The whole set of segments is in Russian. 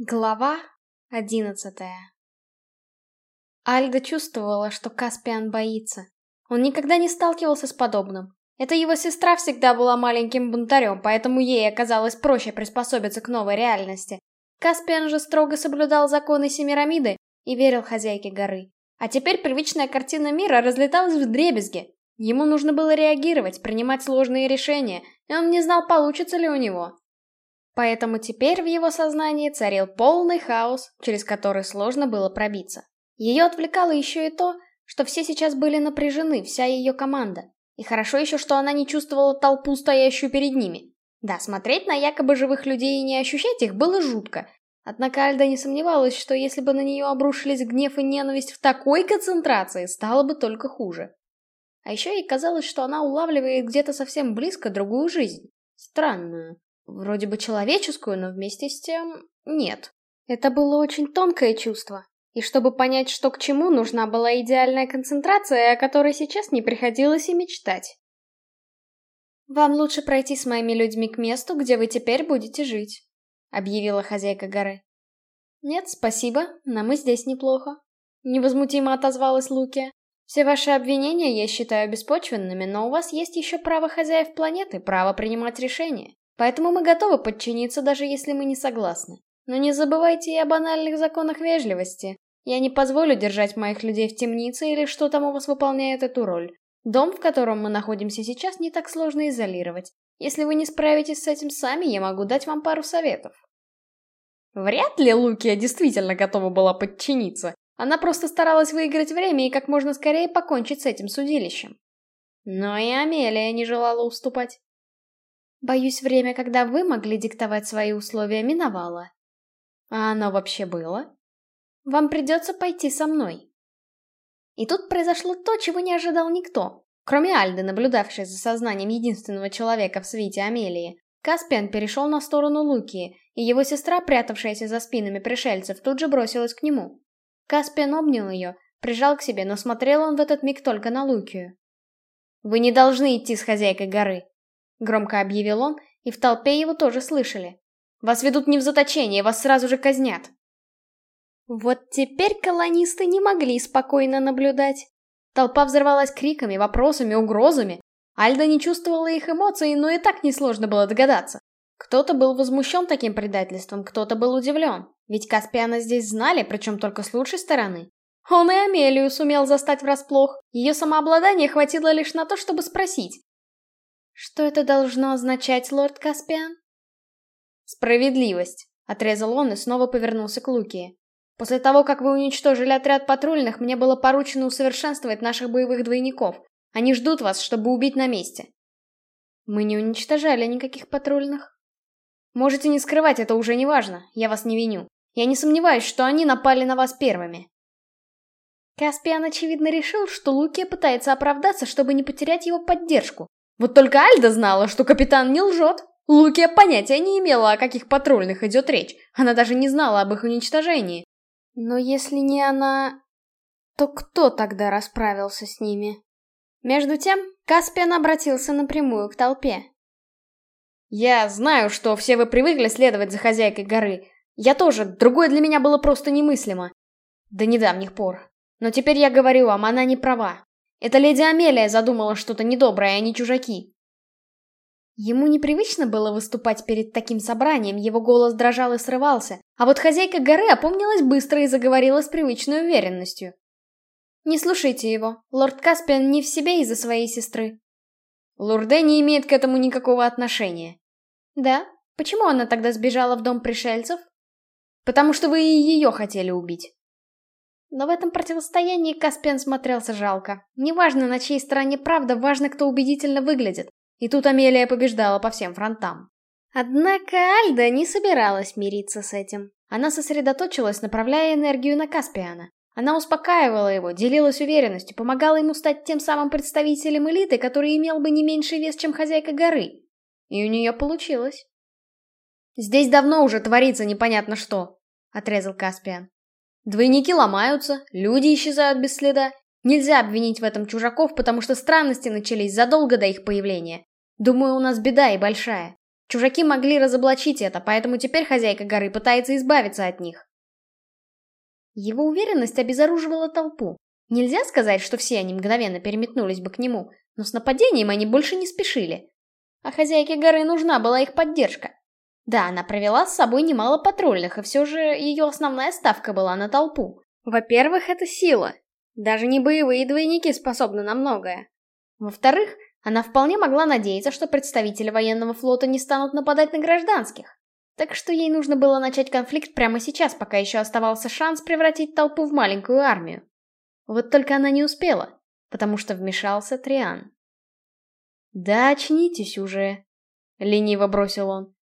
Глава одиннадцатая Альда чувствовала, что Каспиан боится. Он никогда не сталкивался с подобным. Это его сестра всегда была маленьким бунтарем, поэтому ей оказалось проще приспособиться к новой реальности. Каспиан же строго соблюдал законы Семирамиды и верил хозяйке горы. А теперь привычная картина мира разлеталась в дребезги. Ему нужно было реагировать, принимать сложные решения, и он не знал, получится ли у него. Поэтому теперь в его сознании царил полный хаос, через который сложно было пробиться. Ее отвлекало еще и то, что все сейчас были напряжены, вся ее команда. И хорошо еще, что она не чувствовала толпу, стоящую перед ними. Да, смотреть на якобы живых людей и не ощущать их было жутко. Однако Альда не сомневалась, что если бы на нее обрушились гнев и ненависть в такой концентрации, стало бы только хуже. А еще ей казалось, что она улавливает где-то совсем близко другую жизнь. Странную. Вроде бы человеческую, но вместе с тем нет. Это было очень тонкое чувство. И чтобы понять, что к чему, нужна была идеальная концентрация, о которой сейчас не приходилось и мечтать. «Вам лучше пройти с моими людьми к месту, где вы теперь будете жить», — объявила хозяйка горы. «Нет, спасибо, нам и здесь неплохо», — невозмутимо отозвалась Луки. «Все ваши обвинения я считаю беспочвенными, но у вас есть еще право хозяев планеты, право принимать решения. Поэтому мы готовы подчиниться, даже если мы не согласны. Но не забывайте и о банальных законах вежливости. Я не позволю держать моих людей в темнице или что там у вас выполняет эту роль. Дом, в котором мы находимся сейчас, не так сложно изолировать. Если вы не справитесь с этим сами, я могу дать вам пару советов. Вряд ли Лукия действительно готова была подчиниться. Она просто старалась выиграть время и как можно скорее покончить с этим судилищем. Но и Амелия не желала уступать. Боюсь, время, когда вы могли диктовать свои условия, миновало. А оно вообще было? Вам придется пойти со мной. И тут произошло то, чего не ожидал никто. Кроме Альды, наблюдавшей за сознанием единственного человека в свете Амелии, Каспиан перешел на сторону Луки, и его сестра, прятавшаяся за спинами пришельцев, тут же бросилась к нему. Каспиан обнял ее, прижал к себе, но смотрел он в этот миг только на Лукию. «Вы не должны идти с хозяйкой горы», Громко объявил он, и в толпе его тоже слышали. «Вас ведут не в заточение, вас сразу же казнят!» Вот теперь колонисты не могли спокойно наблюдать. Толпа взорвалась криками, вопросами, угрозами. Альда не чувствовала их эмоций, но и так несложно было догадаться. Кто-то был возмущен таким предательством, кто-то был удивлен. Ведь Каспиана здесь знали, причем только с лучшей стороны. Он и Амелию сумел застать врасплох. Ее самообладание хватило лишь на то, чтобы спросить. Что это должно означать, лорд Каспиан? Справедливость, отрезал он и снова повернулся к Луки. После того, как вы уничтожили отряд патрульных, мне было поручено усовершенствовать наших боевых двойников. Они ждут вас, чтобы убить на месте. Мы не уничтожали никаких патрульных. Можете не скрывать, это уже не важно. Я вас не виню. Я не сомневаюсь, что они напали на вас первыми. Каспиан очевидно решил, что Лукия пытается оправдаться, чтобы не потерять его поддержку, вот только Альда знала, что капитан не лжет. Лукия понятия не имела, о каких патрульных идет речь. Она даже не знала об их уничтожении. Но если не она... То кто тогда расправился с ними? Между тем, Каспиан обратился напрямую к толпе. «Я знаю, что все вы привыкли следовать за хозяйкой горы. Я тоже, другое для меня было просто немыслимо. До недавних пор. Но теперь я говорю вам, она не права. Это леди Амелия задумала что-то недоброе, а не чужаки. Ему непривычно было выступать перед таким собранием, его голос дрожал и срывался, а вот хозяйка горы опомнилась быстро и заговорила с привычной уверенностью. «Не слушайте его, лорд Каспиан не в себе из-за своей сестры». Лурде не имеет к этому никакого отношения. «Да? Почему она тогда сбежала в дом пришельцев?» «Потому что вы и ее хотели убить». Но в этом противостоянии Каспиан смотрелся жалко. Неважно, на чьей стороне правда, важно, кто убедительно выглядит. И тут Амелия побеждала по всем фронтам. Однако Альда не собиралась мириться с этим. Она сосредоточилась, направляя энергию на Каспиана. Она успокаивала его, делилась уверенностью, помогала ему стать тем самым представителем элиты, который имел бы не меньший вес, чем хозяйка горы. И у нее получилось. «Здесь давно уже творится непонятно что», — отрезал Каспиан. Двойники ломаются, люди исчезают без следа. Нельзя обвинить в этом чужаков, потому что странности начались задолго до их появления. Думаю, у нас беда и большая. Чужаки могли разоблачить это, поэтому теперь хозяйка горы пытается избавиться от них. Его уверенность обезоруживала толпу. Нельзя сказать, что все они мгновенно переметнулись бы к нему, но с нападением они больше не спешили. А хозяйке горы нужна была их поддержка. Да, она провела с собой немало патрульных, и все же ее основная ставка была на толпу. Во-первых, это сила. Даже не боевые двойники способны на многое. Во-вторых, она вполне могла надеяться, что представители военного флота не станут нападать на гражданских. Так что ей нужно было начать конфликт прямо сейчас, пока еще оставался шанс превратить толпу в маленькую армию. Вот только она не успела, потому что вмешался Триан. «Да очнитесь уже», — лениво бросил он.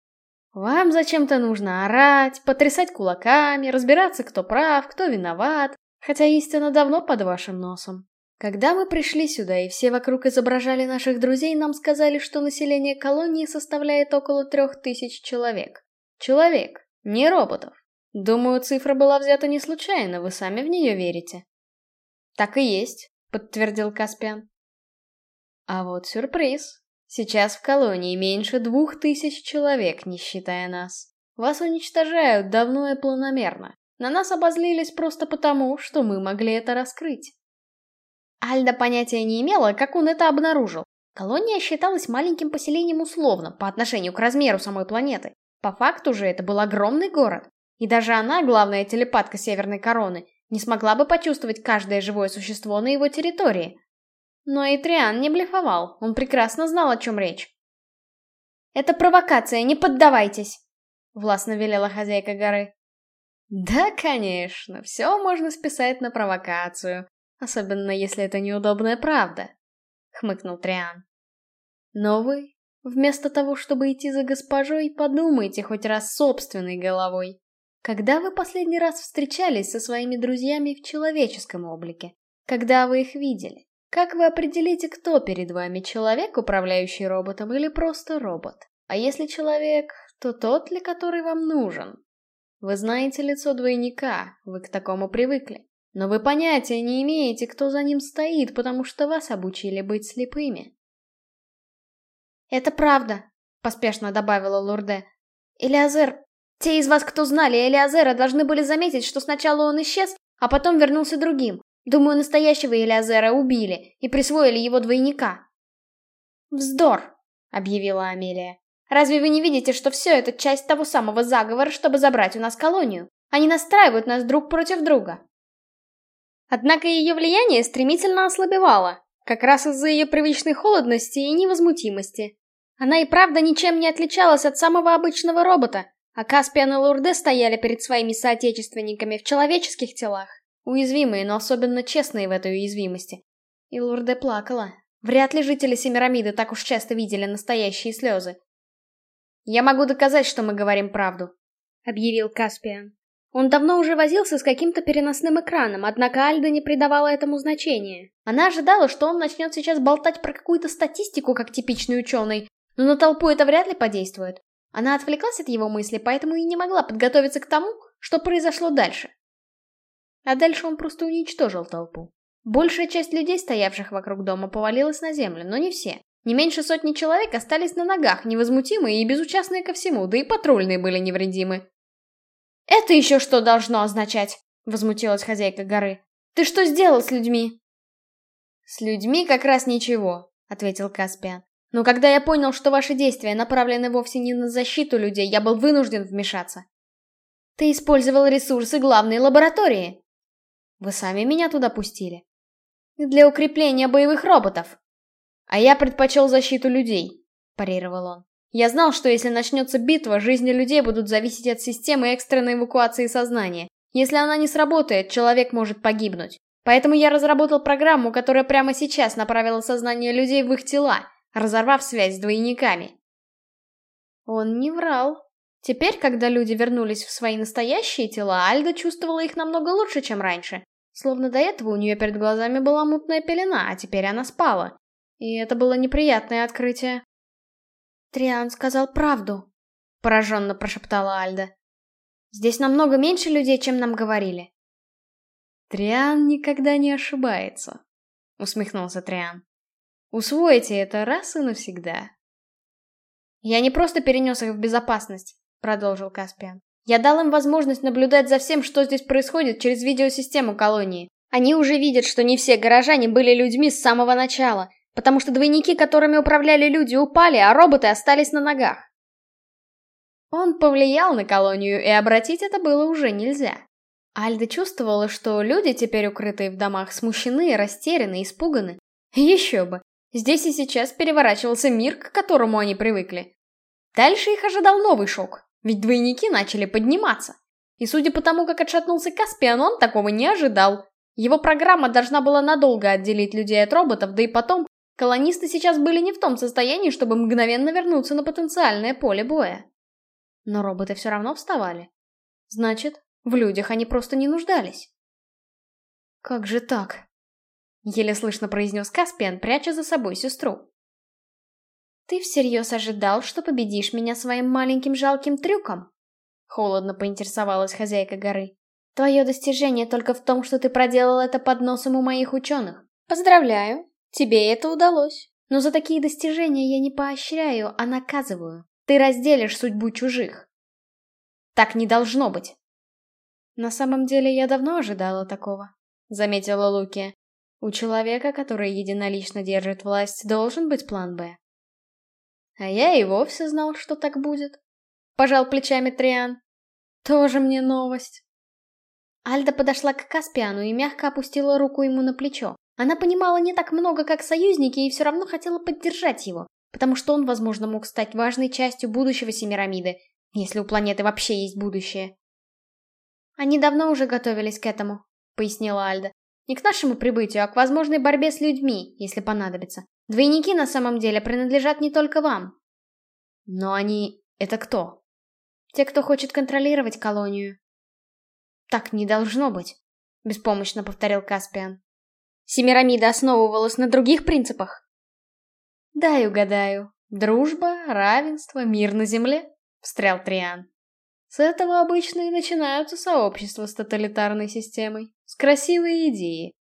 «Вам зачем-то нужно орать, потрясать кулаками, разбираться, кто прав, кто виноват, хотя истина давно под вашим носом. Когда мы пришли сюда и все вокруг изображали наших друзей, нам сказали, что население колонии составляет около трех тысяч человек. Человек, не роботов. Думаю, цифра была взята не случайно, вы сами в нее верите. Так и есть, подтвердил Каспиан. А вот сюрприз. Сейчас в колонии меньше двух тысяч человек, не считая нас. Вас уничтожают давно и планомерно. На нас обозлились просто потому, что мы могли это раскрыть. Альда понятия не имела, как он это обнаружил. Колония считалась маленьким поселением условно, по отношению к размеру самой планеты. По факту же это был огромный город. И даже она, главная телепатка Северной Короны, не смогла бы почувствовать каждое живое существо на его территории. Но и Триан не блефовал, он прекрасно знал, о чем речь. «Это провокация, не поддавайтесь!» — властно велела хозяйка горы. «Да, конечно, все можно списать на провокацию. Особенно, если это неудобная правда, — хмыкнул Триан. Но вы, вместо того, чтобы идти за госпожой, подумайте хоть раз собственной головой. Когда вы последний раз встречались со своими друзьями в человеческом облике? Когда вы их видели? Как вы определите, кто перед вами, человек, управляющий роботом, или просто робот? А если человек, то тот ли, который вам нужен? Вы знаете лицо двойника, вы к такому привыкли. Но вы понятия не имеете, кто за ним стоит, потому что вас обучили быть слепыми. «Это правда», — поспешно добавила Лурде. «Элиазер, те из вас, кто знали Элиазера, должны были заметить, что сначала он исчез, а потом вернулся другим. Думаю, настоящего Элиазера убили и присвоили его двойника». «Вздор», — объявила Амелия. «Разве вы не видите, что все это часть того самого заговора, чтобы забрать у нас колонию? Они настраивают нас друг против друга». Однако ее влияние стремительно ослабевало, как раз из-за ее привычной холодности и невозмутимости. Она и правда ничем не отличалась от самого обычного робота, а Каспиан и Лурде стояли перед своими соотечественниками в человеческих телах, уязвимые, но особенно честные в этой уязвимости. И Лурде плакала. Вряд ли жители Семирамиды так уж часто видели настоящие слезы. «Я могу доказать, что мы говорим правду», — объявил Каспиан. Он давно уже возился с каким-то переносным экраном, однако Альда не придавала этому значения. Она ожидала, что он начнет сейчас болтать про какую-то статистику, как типичный ученый, но на толпу это вряд ли подействует. Она отвлеклась от его мысли, поэтому и не могла подготовиться к тому, что произошло дальше. А дальше он просто уничтожил толпу. Большая часть людей, стоявших вокруг дома, повалилась на землю, но не все. Не меньше сотни человек остались на ногах, невозмутимые и безучастные ко всему, да и патрульные были невредимы. «Это еще что должно означать?» — возмутилась хозяйка горы. «Ты что сделал с людьми?» «С людьми как раз ничего», — ответил Каспиан. «Но когда я понял, что ваши действия направлены вовсе не на защиту людей, я был вынужден вмешаться». «Ты использовал ресурсы главной лаборатории». «Вы сами меня туда пустили». «Для укрепления боевых роботов». «А я предпочел защиту людей», — парировал он. Я знал, что если начнется битва, жизни людей будут зависеть от системы экстренной эвакуации сознания. Если она не сработает, человек может погибнуть. Поэтому я разработал программу, которая прямо сейчас направила сознание людей в их тела, разорвав связь с двойниками. Он не врал. Теперь, когда люди вернулись в свои настоящие тела, Альда чувствовала их намного лучше, чем раньше. Словно до этого у нее перед глазами была мутная пелена, а теперь она спала. И это было неприятное открытие. «Триан сказал правду», — пораженно прошептала Альда. «Здесь намного меньше людей, чем нам говорили». «Триан никогда не ошибается», — усмехнулся Триан. «Усвойте это раз и навсегда». «Я не просто перенес их в безопасность», — продолжил Каспиан. «Я дал им возможность наблюдать за всем, что здесь происходит, через видеосистему колонии. Они уже видят, что не все горожане были людьми с самого начала, потому что двойники, которыми управляли люди, упали, а роботы остались на ногах. Он повлиял на колонию, и обратить это было уже нельзя. Альда чувствовала, что люди, теперь укрытые в домах, смущены, растеряны, испуганы. Еще бы. Здесь и сейчас переворачивался мир, к которому они привыкли. Дальше их ожидал новый шок, ведь двойники начали подниматься. И судя по тому, как отшатнулся Каспиан, он такого не ожидал. Его программа должна была надолго отделить людей от роботов, да и потом, колонисты сейчас были не в том состоянии, чтобы мгновенно вернуться на потенциальное поле боя. Но роботы все равно вставали. Значит, в людях они просто не нуждались. «Как же так?» — еле слышно произнес Каспиан, пряча за собой сестру. «Ты всерьез ожидал, что победишь меня своим маленьким жалким трюком?» Холодно поинтересовалась хозяйка горы. Твое достижение только в том, что ты проделал это под носом у моих ученых. Поздравляю, тебе это удалось. Но за такие достижения я не поощряю, а наказываю. Ты разделишь судьбу чужих. Так не должно быть. На самом деле я давно ожидала такого, заметила Луки. У человека, который единолично держит власть, должен быть план «Б». А я и вовсе знал, что так будет. Пожал плечами Триан. Тоже мне новость. Альда подошла к Каспиану и мягко опустила руку ему на плечо. Она понимала не так много, как союзники, и все равно хотела поддержать его, потому что он, возможно, мог стать важной частью будущего Семирамиды, если у планеты вообще есть будущее. «Они давно уже готовились к этому», — пояснила Альда. «Не к нашему прибытию, а к возможной борьбе с людьми, если понадобится. Двойники на самом деле принадлежат не только вам». «Но они... это кто?» «Те, кто хочет контролировать колонию», так не должно быть, беспомощно повторил Каспиан. Семирамида основывалась на других принципах. Дай угадаю. Дружба, равенство, мир на земле, встрял Триан. С этого обычно и начинаются сообщества с тоталитарной системой, с красивой идеей.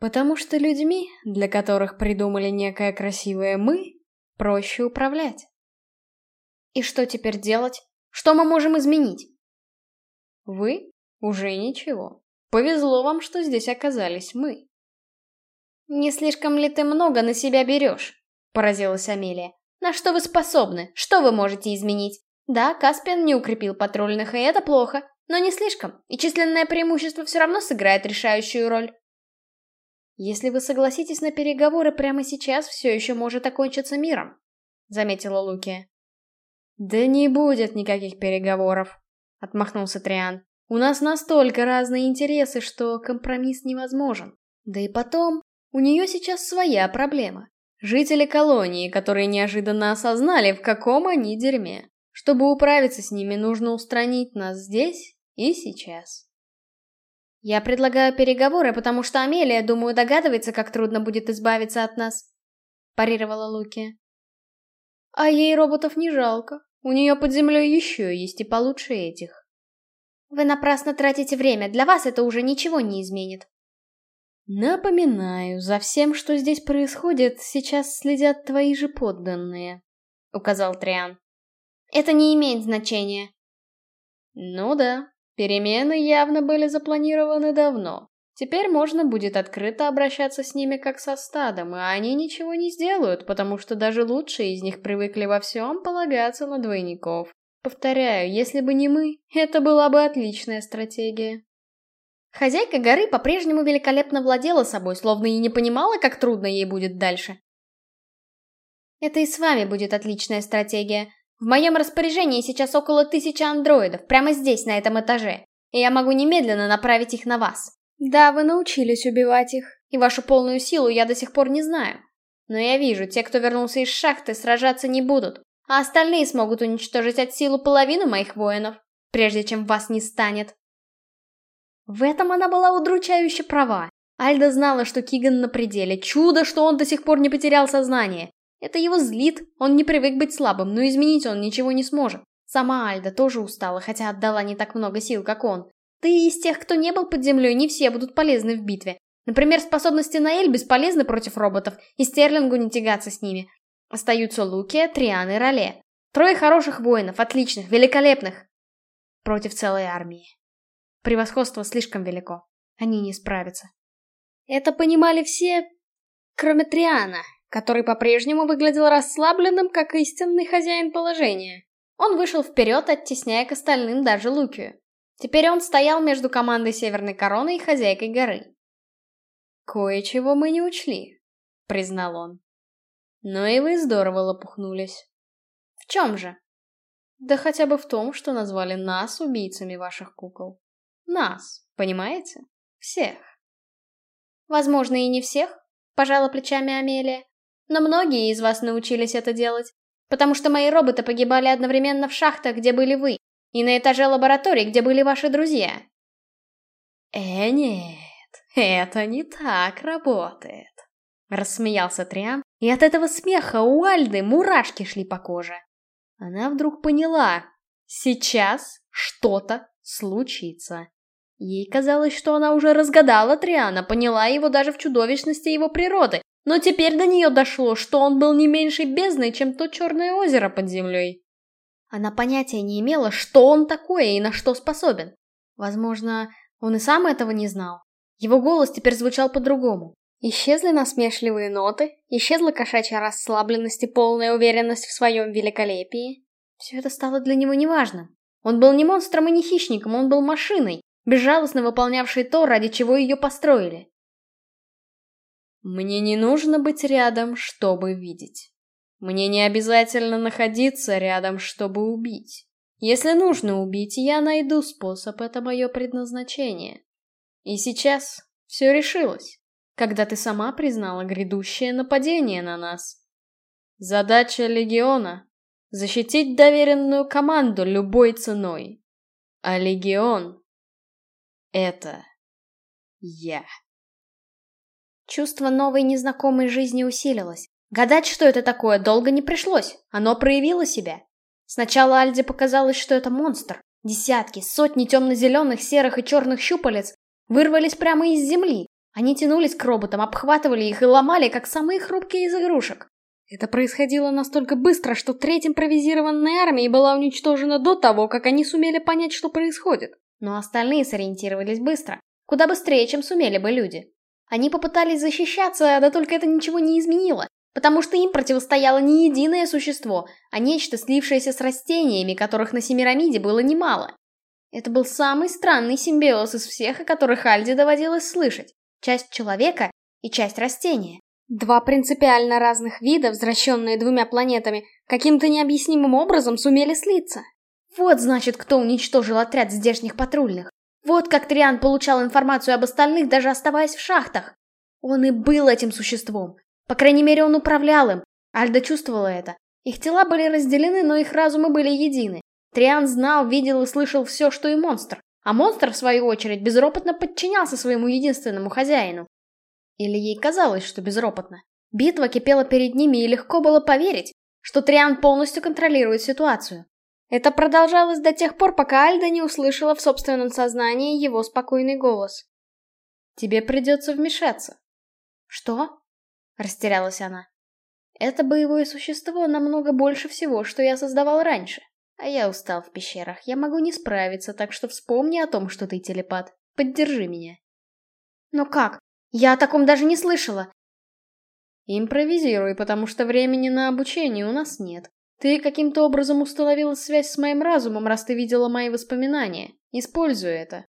Потому что людьми, для которых придумали некое красивое «мы», проще управлять. И что теперь делать? Что мы можем изменить? Вы уже ничего. Повезло вам, что здесь оказались мы. «Не слишком ли ты много на себя берешь?» — поразилась Амелия. «На что вы способны? Что вы можете изменить? Да, Каспиан не укрепил патрульных, и это плохо, но не слишком, и численное преимущество все равно сыграет решающую роль». «Если вы согласитесь на переговоры прямо сейчас, все еще может окончиться миром», — заметила Луки. «Да не будет никаких переговоров», — отмахнулся Триан. У нас настолько разные интересы, что компромисс невозможен. Да и потом, у нее сейчас своя проблема. Жители колонии, которые неожиданно осознали, в каком они дерьме. Чтобы управиться с ними, нужно устранить нас здесь и сейчас. Я предлагаю переговоры, потому что Амелия, думаю, догадывается, как трудно будет избавиться от нас. Парировала Луки. А ей роботов не жалко. У нее под землей еще есть и получше этих. Вы напрасно тратите время, для вас это уже ничего не изменит. Напоминаю, за всем, что здесь происходит, сейчас следят твои же подданные, указал Триан. Это не имеет значения. Ну да, перемены явно были запланированы давно. Теперь можно будет открыто обращаться с ними как со стадом, и они ничего не сделают, потому что даже лучшие из них привыкли во всем полагаться на двойников. Повторяю, если бы не мы, это была бы отличная стратегия. Хозяйка горы по-прежнему великолепно владела собой, словно и не понимала, как трудно ей будет дальше. Это и с вами будет отличная стратегия. В моем распоряжении сейчас около тысячи андроидов, прямо здесь, на этом этаже. И я могу немедленно направить их на вас. Да, вы научились убивать их, и вашу полную силу я до сих пор не знаю. Но я вижу, те, кто вернулся из шахты, сражаться не будут а остальные смогут уничтожить от силу половину моих воинов, прежде чем вас не станет. В этом она была удручающе права. Альда знала, что Киган на пределе. Чудо, что он до сих пор не потерял сознание. Это его злит, он не привык быть слабым, но изменить он ничего не сможет. Сама Альда тоже устала, хотя отдала не так много сил, как он. Да и из тех, кто не был под землей, не все будут полезны в битве. Например, способности Наэль бесполезны против роботов, и Стерлингу не тягаться с ними. Остаются Луки, Триан и Роле. Трое хороших воинов, отличных, великолепных. Против целой армии. Превосходство слишком велико. Они не справятся. Это понимали все, кроме Триана, который по-прежнему выглядел расслабленным, как истинный хозяин положения. Он вышел вперед, оттесняя к остальным даже Лукию. Теперь он стоял между командой Северной Короны и хозяйкой горы. «Кое-чего мы не учли», — признал он. «Но и вы здорово лопухнулись». «В чем же?» «Да хотя бы в том, что назвали нас убийцами ваших кукол. Нас, понимаете? Всех». «Возможно, и не всех», — пожала плечами Амелия. «Но многие из вас научились это делать, потому что мои роботы погибали одновременно в шахтах, где были вы, и на этаже лаборатории, где были ваши друзья. Э, нет, это не так работает. Рассмеялся Триан, и от этого смеха у Альды мурашки шли по коже. Она вдруг поняла, сейчас что-то случится. Ей казалось, что она уже разгадала Триана, поняла его даже в чудовищности его природы, но теперь до нее дошло, что он был не меньшей бездной, чем то черное озеро под землей. Она понятия не имела, что он такое и на что способен. Возможно, он и сам этого не знал. Его голос теперь звучал по-другому. Исчезли насмешливые ноты, исчезла кошачья расслабленность и полная уверенность в своем великолепии. Все это стало для него неважным. Он был не монстром и не хищником, он был машиной, безжалостно выполнявшей то, ради чего ее построили. «Мне не нужно быть рядом, чтобы видеть», мне не обязательно находиться рядом, чтобы убить. Если нужно убить, я найду способ, это мое предназначение. И сейчас все решилось, когда ты сама признала грядущее нападение на нас. Задача Легиона — защитить доверенную команду любой ценой. А Легион — это я. Чувство новой незнакомой жизни усилилось. Гадать, что это такое, долго не пришлось. Оно проявило себя. Сначала Альде показалось, что это монстр. Десятки, сотни темно-зеленых, серых и черных щупалец вырвались прямо из земли. Они тянулись к роботам, обхватывали их и ломали, как самые хрупкие из игрушек. Это происходило настолько быстро, что треть импровизированной армии была уничтожена до того, как они сумели понять, что происходит. Но остальные сориентировались быстро. Куда быстрее, чем сумели бы люди. Они попытались защищаться, да только это ничего не изменило. Потому что им противостояло не единое существо, а нечто, слившееся с растениями, которых на Семирамиде было немало. Это был самый странный симбиоз из всех, о которых Альде доводилось слышать. Часть человека и часть растения. Два принципиально разных вида, возвращенные двумя планетами, каким-то необъяснимым образом сумели слиться. Вот, значит, кто уничтожил отряд здешних патрульных. Вот как Триан получал информацию об остальных, даже оставаясь в шахтах. Он и был этим существом. По крайней мере, он управлял им. Альда чувствовала это. Их тела были разделены, но их разумы были едины. Триан знал, видел и слышал все, что и монстр. А монстр, в свою очередь, безропотно подчинялся своему единственному хозяину. Или ей казалось, что безропотно. Битва кипела перед ними, и легко было поверить, что Триан полностью контролирует ситуацию. Это продолжалось до тех пор, пока Альда не услышала в собственном сознании его спокойный голос. «Тебе придется вмешаться». «Что?» Растерялась она. Это боевое существо намного больше всего, что я создавал раньше. А я устал в пещерах, я могу не справиться, так что вспомни о том, что ты телепат. Поддержи меня. Но как? Я о таком даже не слышала. Импровизируй, потому что времени на обучение у нас нет. Ты каким-то образом установила связь с моим разумом, раз ты видела мои воспоминания. Используй это.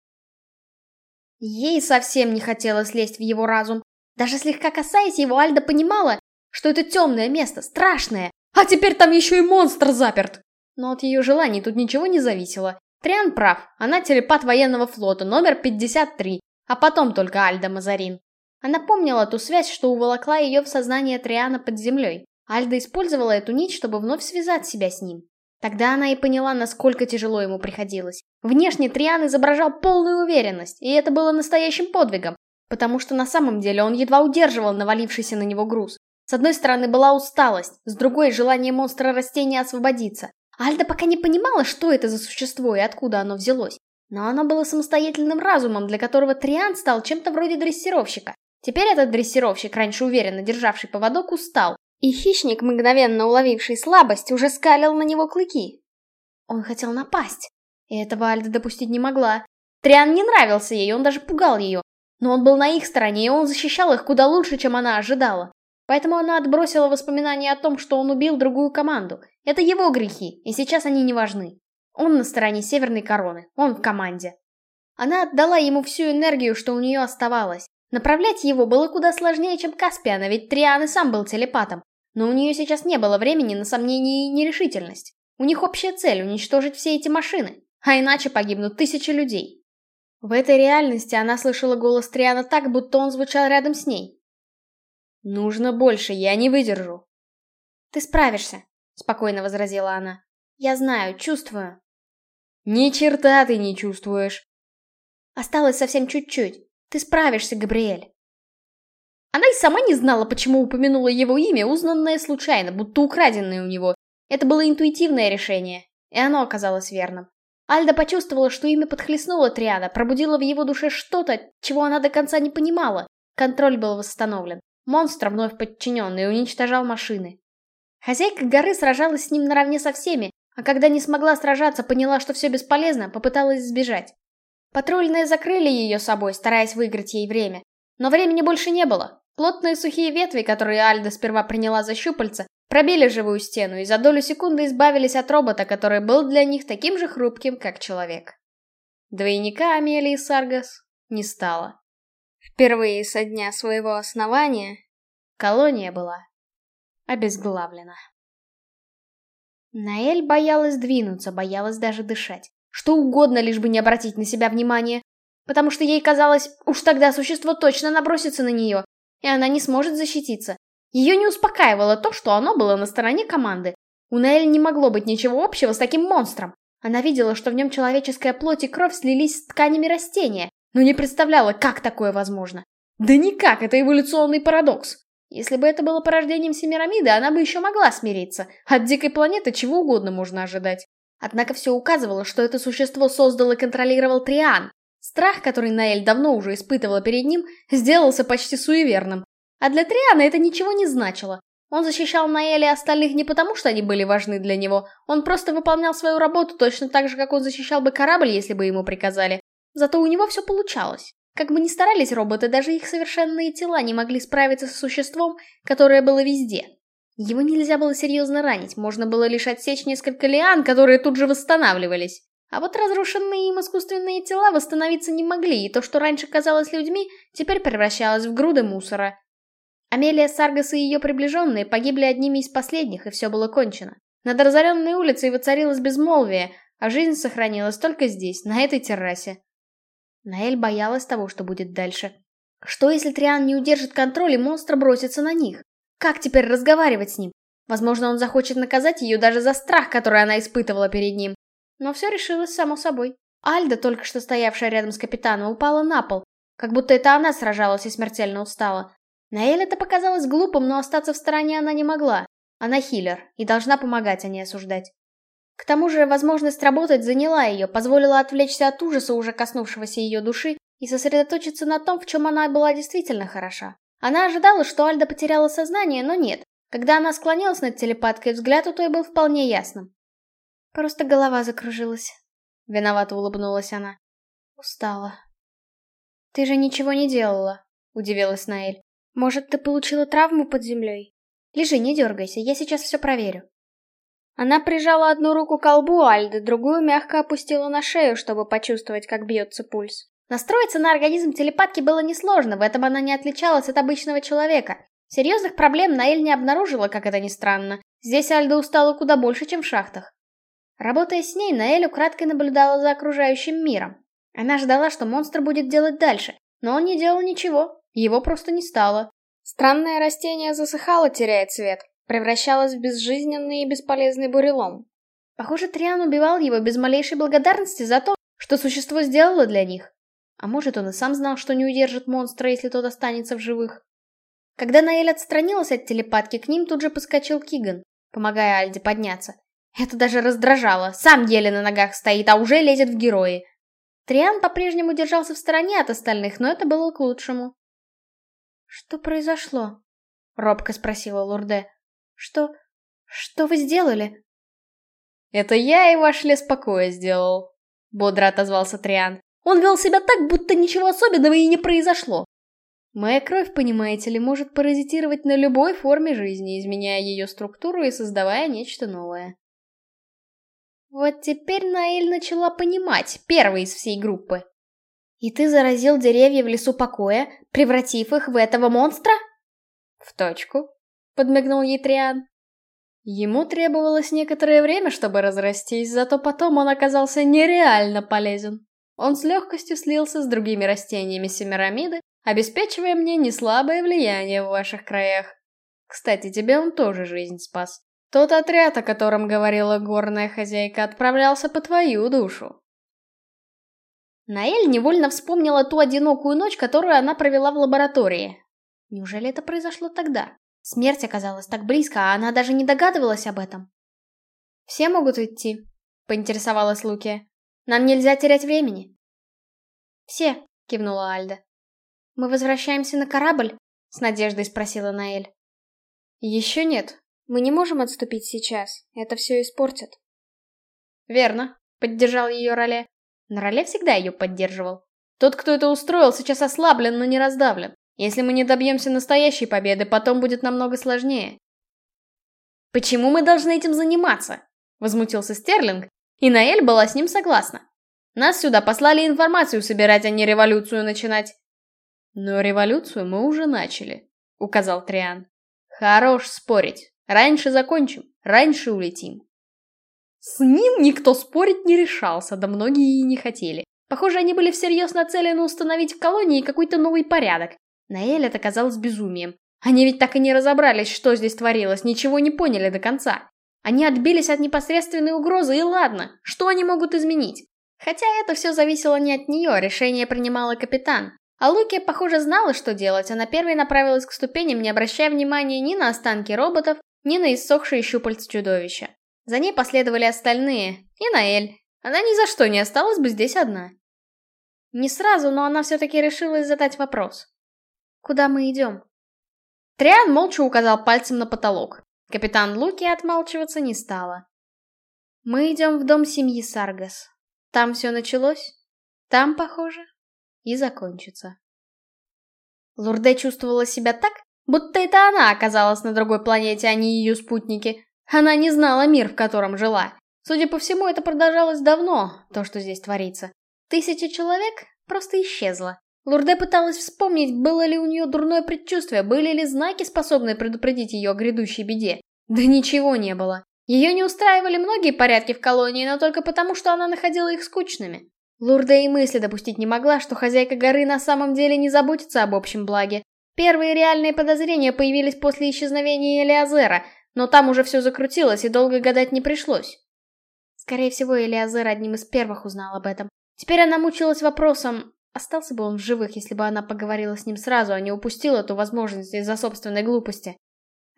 Ей совсем не хотелось лезть в его разум, даже слегка касаясь его, Альда понимала, что это темное место, страшное. А теперь там еще и монстр заперт. Но от ее желаний тут ничего не зависело. Триан прав, она телепат военного флота, номер 53, а потом только Альда Мазарин. Она помнила ту связь, что уволокла ее в сознание Триана под землей. Альда использовала эту нить, чтобы вновь связать себя с ним. Тогда она и поняла, насколько тяжело ему приходилось. Внешне Триан изображал полную уверенность, и это было настоящим подвигом, Потому что на самом деле он едва удерживал навалившийся на него груз. С одной стороны была усталость, с другой — желание монстра растения освободиться. Альда пока не понимала, что это за существо и откуда оно взялось. Но оно было самостоятельным разумом, для которого Триан стал чем-то вроде дрессировщика. Теперь этот дрессировщик, раньше уверенно державший поводок, устал. И хищник, мгновенно уловивший слабость, уже скалил на него клыки. Он хотел напасть, и этого Альда допустить не могла. Триан не нравился ей, он даже пугал ее. Но он был на их стороне, и он защищал их куда лучше, чем она ожидала. Поэтому она отбросила воспоминания о том, что он убил другую команду. Это его грехи, и сейчас они не важны. Он на стороне Северной Короны, он в команде. Она отдала ему всю энергию, что у нее оставалось. Направлять его было куда сложнее, чем Каспиана, ведь Триан и сам был телепатом. Но у нее сейчас не было времени на сомнения и нерешительность. У них общая цель — уничтожить все эти машины, а иначе погибнут тысячи людей. В этой реальности она слышала голос Триана так, будто он звучал рядом с ней. «Нужно больше, я не выдержу». «Ты справишься», — спокойно возразила она. «Я знаю, чувствую». «Ни черта ты не чувствуешь». «Осталось совсем чуть-чуть. Ты справишься, Габриэль». Она и сама не знала, почему упомянула его имя, узнанное случайно, будто украденное у него. Это было интуитивное решение, и оно оказалось верным. Альда почувствовала, что имя подхлестнуло Триана, пробудило в его душе что-то, чего она до конца не понимала. Контроль был восстановлен. Монстр, вновь подчиненный, уничтожал машины. Хозяйка горы сражалась с ним наравне со всеми, а когда не смогла сражаться, поняла, что все бесполезно, попыталась сбежать. Патрульные закрыли ее собой, стараясь выиграть ей время. Но времени больше не было. Плотные сухие ветви, которые Альда сперва приняла за щупальца, пробили живую стену и за долю секунды избавились от робота, который был для них таким же хрупким, как человек. Двойника Амелии Саргас не стало. Впервые со дня своего основания колония была обезглавлена. Наэль боялась двинуться, боялась даже дышать. Что угодно, лишь бы не обратить на себя внимание. Потому что ей казалось, уж тогда существо точно набросится на нее, и она не сможет защититься. Ее не успокаивало то, что оно было на стороне команды. У Наэль не могло быть ничего общего с таким монстром. Она видела, что в нем человеческая плоть и кровь слились с тканями растения, но не представляла, как такое возможно. Да никак, это эволюционный парадокс. Если бы это было порождением Семирамиды, она бы еще могла смириться. От дикой планеты чего угодно можно ожидать. Однако все указывало, что это существо создал и контролировал Триан, Страх, который Наэль давно уже испытывала перед ним, сделался почти суеверным. А для Триана это ничего не значило. Он защищал Наэль и остальных не потому, что они были важны для него, он просто выполнял свою работу точно так же, как он защищал бы корабль, если бы ему приказали. Зато у него все получалось. Как бы ни старались роботы, даже их совершенные тела не могли справиться с существом, которое было везде. Его нельзя было серьезно ранить, можно было лишь отсечь несколько лиан, которые тут же восстанавливались. А вот разрушенные им искусственные тела восстановиться не могли, и то, что раньше казалось людьми, теперь превращалось в груды мусора. Амелия Саргас и ее приближенные погибли одними из последних, и все было кончено. Над разоренной улицей воцарилось безмолвие, а жизнь сохранилась только здесь, на этой террасе. Наэль боялась того, что будет дальше. Что если Триан не удержит контроль и монстр бросится на них? Как теперь разговаривать с ним? Возможно, он захочет наказать ее даже за страх, который она испытывала перед ним. Но все решилось само собой. Альда, только что стоявшая рядом с капитаном, упала на пол, как будто это она сражалась и смертельно устала. Наэль это показалось глупым, но остаться в стороне она не могла. Она хилер и должна помогать, а не осуждать. К тому же возможность работать заняла ее, позволила отвлечься от ужаса, уже коснувшегося ее души, и сосредоточиться на том, в чем она была действительно хороша. Она ожидала, что Альда потеряла сознание, но нет. Когда она склонилась над телепаткой, взгляд у той был вполне ясным. Просто голова закружилась. Виновато улыбнулась она. Устала. Ты же ничего не делала, удивилась Наэль. Может, ты получила травму под землей? Лежи, не дергайся, я сейчас все проверю. Она прижала одну руку к колбу Альды, другую мягко опустила на шею, чтобы почувствовать, как бьется пульс. Настроиться на организм телепатки было несложно, в этом она не отличалась от обычного человека. Серьезных проблем Наэль не обнаружила, как это ни странно. Здесь Альда устала куда больше, чем в шахтах. Работая с ней, Наэль украдкой наблюдала за окружающим миром. Она ждала, что монстр будет делать дальше, но он не делал ничего, его просто не стало. Странное растение засыхало, теряя цвет, превращалось в безжизненный и бесполезный бурелом. Похоже, Триан убивал его без малейшей благодарности за то, что существо сделало для них. А может, он и сам знал, что не удержит монстра, если тот останется в живых. Когда Наэль отстранилась от телепатки, к ним тут же поскочил Киган, помогая Альде подняться. Это даже раздражало. Сам еле на ногах стоит, а уже лезет в герои. Триан по-прежнему держался в стороне от остальных, но это было к лучшему. «Что произошло?» — робко спросила Лурде. Что... что вы сделали? Это я и ваш лес покоя сделал, бодро отозвался Триан. Он вел себя так, будто ничего особенного и не произошло. Моя кровь, понимаете ли, может паразитировать на любой форме жизни, изменяя ее структуру и создавая нечто новое. Вот теперь Наэль начала понимать, первый из всей группы. И ты заразил деревья в лесу покоя, превратив их в этого монстра? В точку, подмигнул ей Триан. Ему требовалось некоторое время, чтобы разрастись, зато потом он оказался нереально полезен. Он с легкостью слился с другими растениями Семирамиды, обеспечивая мне неслабое влияние в ваших краях. Кстати, тебе он тоже жизнь спас. Тот отряд, о котором говорила горная хозяйка, отправлялся по твою душу. Наэль невольно вспомнила ту одинокую ночь, которую она провела в лаборатории. Неужели это произошло тогда? Смерть оказалась так близко, а она даже не догадывалась об этом. «Все могут идти», — поинтересовалась Луки. «Нам нельзя терять времени». «Все», — кивнула Альда. «Мы возвращаемся на корабль?» — с надеждой спросила Наэль. «Еще нет. Мы не можем отступить сейчас. Это все испортит». «Верно», — поддержал ее Роле. Но Роле всегда ее поддерживал. Тот, кто это устроил, сейчас ослаблен, но не раздавлен. Если мы не добьемся настоящей победы, потом будет намного сложнее. «Почему мы должны этим заниматься?» — возмутился Стерлинг, и Наэль была с ним согласна. «Нас сюда послали информацию собирать, а не революцию начинать». «Но революцию мы уже начали», — указал Триан. «Хорош спорить. Раньше закончим, раньше улетим». С ним никто спорить не решался, да многие и не хотели. Похоже, они были всерьез нацелены установить в колонии какой-то новый порядок. Наэль это казалось безумием. Они ведь так и не разобрались, что здесь творилось, ничего не поняли до конца. Они отбились от непосредственной угрозы, и ладно, что они могут изменить? Хотя это все зависело не от нее, решение принимала капитан. А Луки, похоже, знала, что делать, она первой направилась к ступеням, не обращая внимания ни на останки роботов, ни на иссохшие щупальца чудовища. За ней последовали остальные, и Наэль. Она ни за что не осталась бы здесь одна. Не сразу, но она все-таки решилась задать вопрос. «Куда мы идем?» Триан молча указал пальцем на потолок. Капитан Луки отмалчиваться не стала. «Мы идем в дом семьи Саргас. Там все началось. Там, похоже, и закончится». Лурде чувствовала себя так, будто это она оказалась на другой планете, а не ее спутники, она не знала мир, в котором жила. Судя по всему, это продолжалось давно, то, что здесь творится. Тысяча человек просто исчезла. Лурде пыталась вспомнить, было ли у нее дурное предчувствие, были ли знаки, способные предупредить ее о грядущей беде. Да ничего не было. Ее не устраивали многие порядки в колонии, но только потому, что она находила их скучными. Лурде и мысли допустить не могла, что хозяйка горы на самом деле не заботится об общем благе. Первые реальные подозрения появились после исчезновения Элиазера, но там уже все закрутилось, и долго гадать не пришлось. Скорее всего, Элиазер одним из первых узнал об этом. Теперь она мучилась вопросом, остался бы он в живых, если бы она поговорила с ним сразу, а не упустила эту возможность из-за собственной глупости.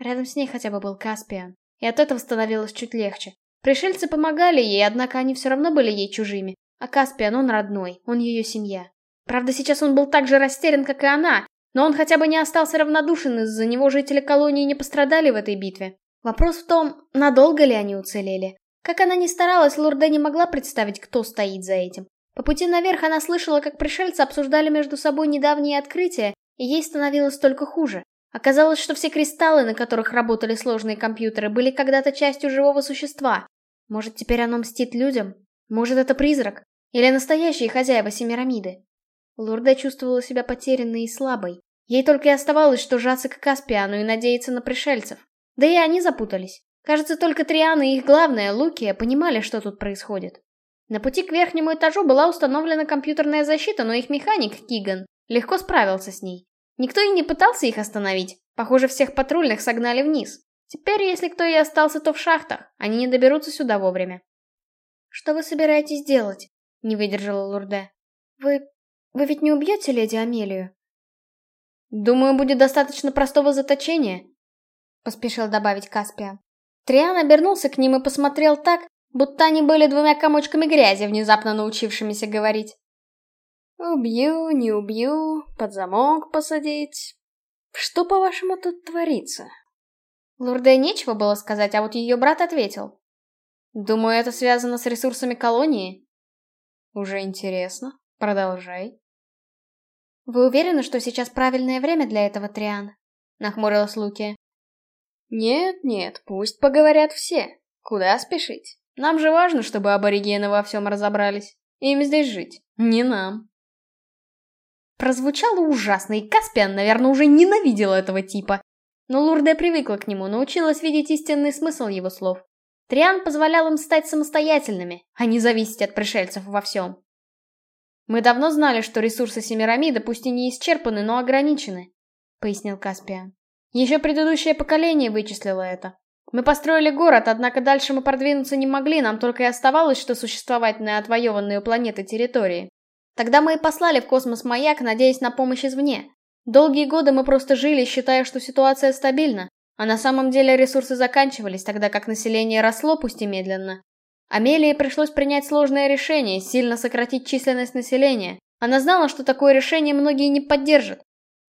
Рядом с ней хотя бы был Каспиан, и от этого становилось чуть легче. Пришельцы помогали ей, однако они все равно были ей чужими, а Каспиан он родной, он ее семья. Правда, сейчас он был так же растерян, как и она, но он хотя бы не остался равнодушен, из-за него жители колонии не пострадали в этой битве. Вопрос в том, надолго ли они уцелели. Как она ни старалась, Лурде не могла представить, кто стоит за этим. По пути наверх она слышала, как пришельцы обсуждали между собой недавние открытия, и ей становилось только хуже. Оказалось, что все кристаллы, на которых работали сложные компьютеры, были когда-то частью живого существа. Может, теперь оно мстит людям? Может, это призрак? Или настоящие хозяева Семирамиды? Лурде чувствовала себя потерянной и слабой. Ей только и оставалось, что жаться к Каспиану и надеяться на пришельцев. Да и они запутались. Кажется, только Триана и их главная, Лукия, понимали, что тут происходит. На пути к верхнему этажу была установлена компьютерная защита, но их механик, Киган, легко справился с ней. Никто и не пытался их остановить. Похоже, всех патрульных согнали вниз. Теперь, если кто и остался, то в шахтах. Они не доберутся сюда вовремя. «Что вы собираетесь делать?» — не выдержала Лурде. «Вы... вы ведь не убьете леди Амелию?» «Думаю, будет достаточно простого заточения», — поспешил добавить Каспиан. Триан обернулся к ним и посмотрел так, будто они были двумя комочками грязи, внезапно научившимися говорить. «Убью, не убью, под замок посадить. Что, по-вашему, тут творится?» Лурде нечего было сказать, а вот ее брат ответил. Думаю, это связано с ресурсами колонии. Уже интересно. Продолжай. Вы уверены, что сейчас правильное время для этого, Триан? Нахмурилась Луки. Нет, нет, пусть поговорят все. Куда спешить? Нам же важно, чтобы аборигены во всем разобрались. Им здесь жить, не нам. Прозвучало ужасно, и Каспиан, наверное, уже ненавидел этого типа. Но Лурде привыкла к нему, научилась видеть истинный смысл его слов. Триан позволял им стать самостоятельными, а не зависеть от пришельцев во всем. «Мы давно знали, что ресурсы Семирамида пусть и не исчерпаны, но ограничены», — пояснил Каспиан. «Еще предыдущее поколение вычислило это. Мы построили город, однако дальше мы продвинуться не могли, нам только и оставалось, что существовать на отвоеванной у планеты территории. Тогда мы и послали в космос маяк, надеясь на помощь извне. Долгие годы мы просто жили, считая, что ситуация стабильна, а на самом деле ресурсы заканчивались, тогда как население росло, пусть и медленно. Амелии пришлось принять сложное решение, сильно сократить численность населения. Она знала, что такое решение многие не поддержат.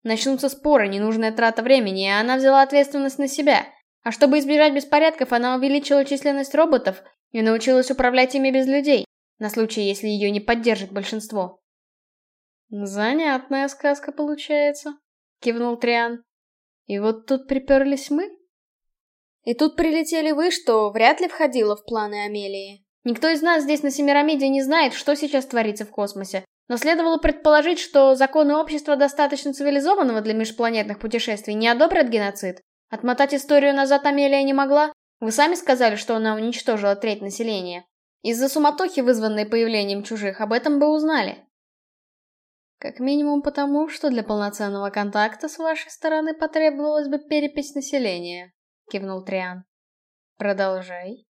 Начнутся споры, ненужная трата времени, и она взяла ответственность на себя. А чтобы избежать беспорядков, она увеличила численность роботов и научилась управлять ими без людей на случай, если ее не поддержит большинство. «Занятная сказка получается», — кивнул Триан. «И вот тут приперлись мы?» «И тут прилетели вы, что вряд ли входило в планы Амелии. Никто из нас здесь на Семирамиде не знает, что сейчас творится в космосе, но следовало предположить, что законы общества достаточно цивилизованного для межпланетных путешествий не одобрят геноцид. Отмотать историю назад Амелия не могла. Вы сами сказали, что она уничтожила треть населения. Из-за суматохи, вызванной появлением чужих, об этом бы узнали. Как минимум потому, что для полноценного контакта с вашей стороны потребовалась бы перепись населения, кивнул Триан. Продолжай.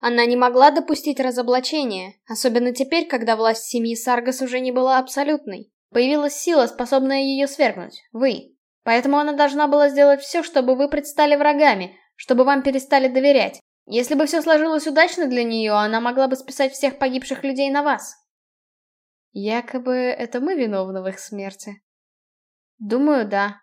Она не могла допустить разоблачения, особенно теперь, когда власть семьи Саргас уже не была абсолютной. Появилась сила, способная ее свергнуть, вы. Поэтому она должна была сделать все, чтобы вы предстали врагами, чтобы вам перестали доверять, если бы все сложилось удачно для нее, она могла бы списать всех погибших людей на вас. Якобы это мы виновны в их смерти. Думаю, да.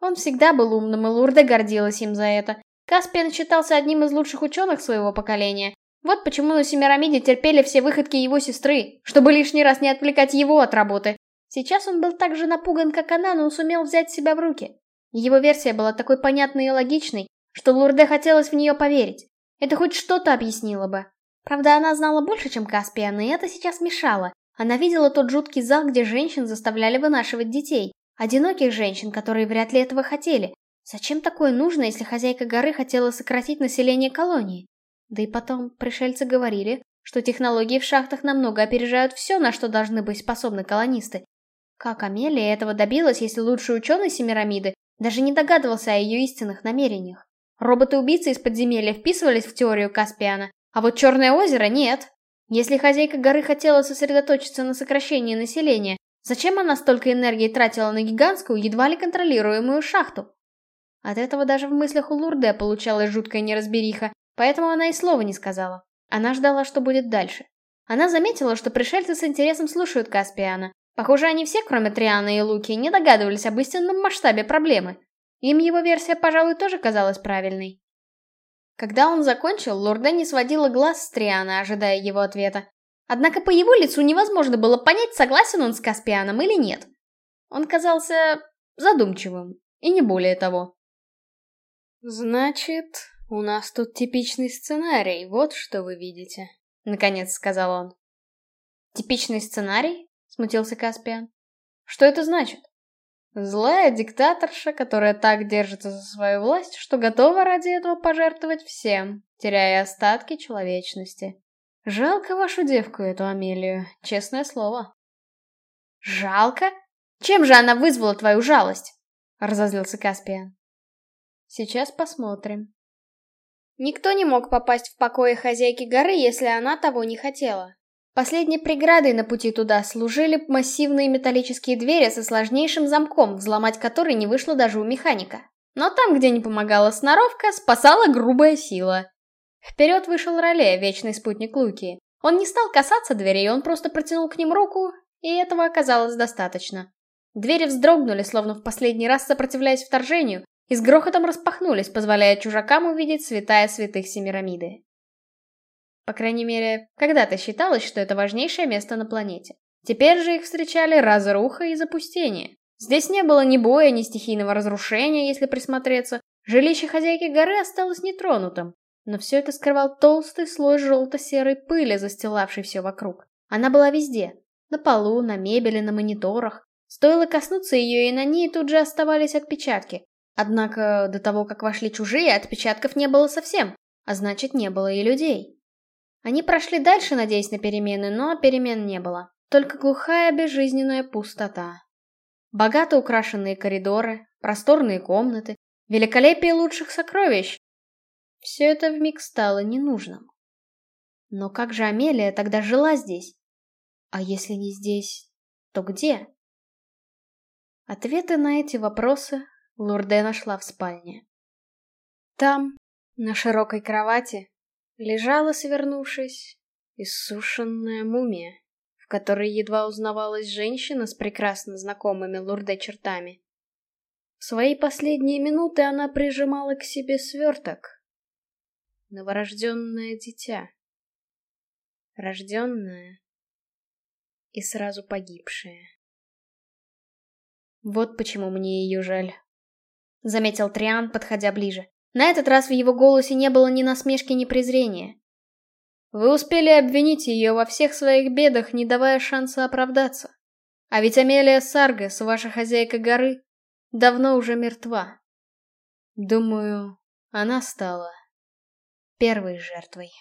Он всегда был умным, и Лурда гордилась им за это. Каспиан считался одним из лучших ученых своего поколения. Вот почему на Семирамиде терпели все выходки его сестры, чтобы лишний раз не отвлекать его от работы. Сейчас он был так же напуган, как она, но сумел взять себя в руки. Его версия была такой понятной и логичной, что Лурде хотелось в нее поверить. Это хоть что-то объяснило бы. Правда, она знала больше, чем Каспиан, и это сейчас мешало. Она видела тот жуткий зал, где женщин заставляли вынашивать детей. Одиноких женщин, которые вряд ли этого хотели. Зачем такое нужно, если хозяйка горы хотела сократить население колонии? Да и потом, пришельцы говорили, что технологии в шахтах намного опережают все, на что должны быть способны колонисты. Как Амелия этого добилась, если лучший ученый Семирамиды даже не догадывался о ее истинных намерениях? Роботы-убийцы из подземелья вписывались в теорию Каспиана, а вот Черное озеро нет. Если хозяйка горы хотела сосредоточиться на сокращении населения, зачем она столько энергии тратила на гигантскую, едва ли контролируемую шахту? От этого даже в мыслях у Лурде получалась жуткая неразбериха, поэтому она и слова не сказала. Она ждала, что будет дальше. Она заметила, что пришельцы с интересом слушают Каспиана. Похоже, они все, кроме Триана и Луки, не догадывались об истинном масштабе проблемы. Им его версия, пожалуй, тоже казалась правильной. Когда он закончил, Лурде не сводила глаз с Триана, ожидая его ответа. Однако по его лицу невозможно было понять, согласен он с Каспианом или нет. Он казался задумчивым, и не более того. «Значит, у нас тут типичный сценарий, вот что вы видите», — наконец сказал он. «Типичный сценарий?» — смутился Каспиан. «Что это значит?» Злая диктаторша, которая так держится за свою власть, что готова ради этого пожертвовать всем, теряя остатки человечности. Жалко вашу девку, эту Амелию, честное слово. Жалко? Чем же она вызвала твою жалость? Разозлился Каспиан. Сейчас посмотрим. Никто не мог попасть в покои хозяйки горы, если она того не хотела. Последней преградой на пути туда служили массивные металлические двери со сложнейшим замком, взломать который не вышло даже у механика. Но там, где не помогала сноровка, спасала грубая сила. Вперед вышел Роле, вечный спутник Луки. Он не стал касаться дверей, он просто протянул к ним руку, и этого оказалось достаточно. Двери вздрогнули, словно в последний раз сопротивляясь вторжению, и с грохотом распахнулись, позволяя чужакам увидеть святая святых Семирамиды. По крайней мере, когда-то считалось, что это важнейшее место на планете. Теперь же их встречали разруха и запустение. Здесь не было ни боя, ни стихийного разрушения, если присмотреться. Жилище хозяйки горы осталось нетронутым. Но все это скрывал толстый слой желто-серой пыли, застилавший все вокруг. Она была везде. На полу, на мебели, на мониторах. Стоило коснуться ее, и на ней тут же оставались отпечатки. Однако до того, как вошли чужие, отпечатков не было совсем, а значит, не было и людей. Они прошли дальше, надеясь на перемены, но перемен не было. Только глухая безжизненная пустота. Богато украшенные коридоры, просторные комнаты, великолепие лучших сокровищ. Все это вмиг стало ненужным. Но как же Амелия тогда жила здесь? А если не здесь, то где? Ответы на эти вопросы Лурде нашла в спальне. Там, на широкой кровати, лежала, свернувшись, иссушенная мумия в которой едва узнавалась женщина с прекрасно знакомыми Лурде чертами. В свои последние минуты она прижимала к себе сверток. Новорожденное дитя. Рожденное и сразу погибшее. Вот почему мне ее жаль. Заметил Триан, подходя ближе. На этот раз в его голосе не было ни насмешки, ни презрения. Вы успели обвинить ее во всех своих бедах, не давая шанса оправдаться. А ведь Амелия Саргас, ваша хозяйка горы, давно уже мертва. Думаю, она стала первой жертвой.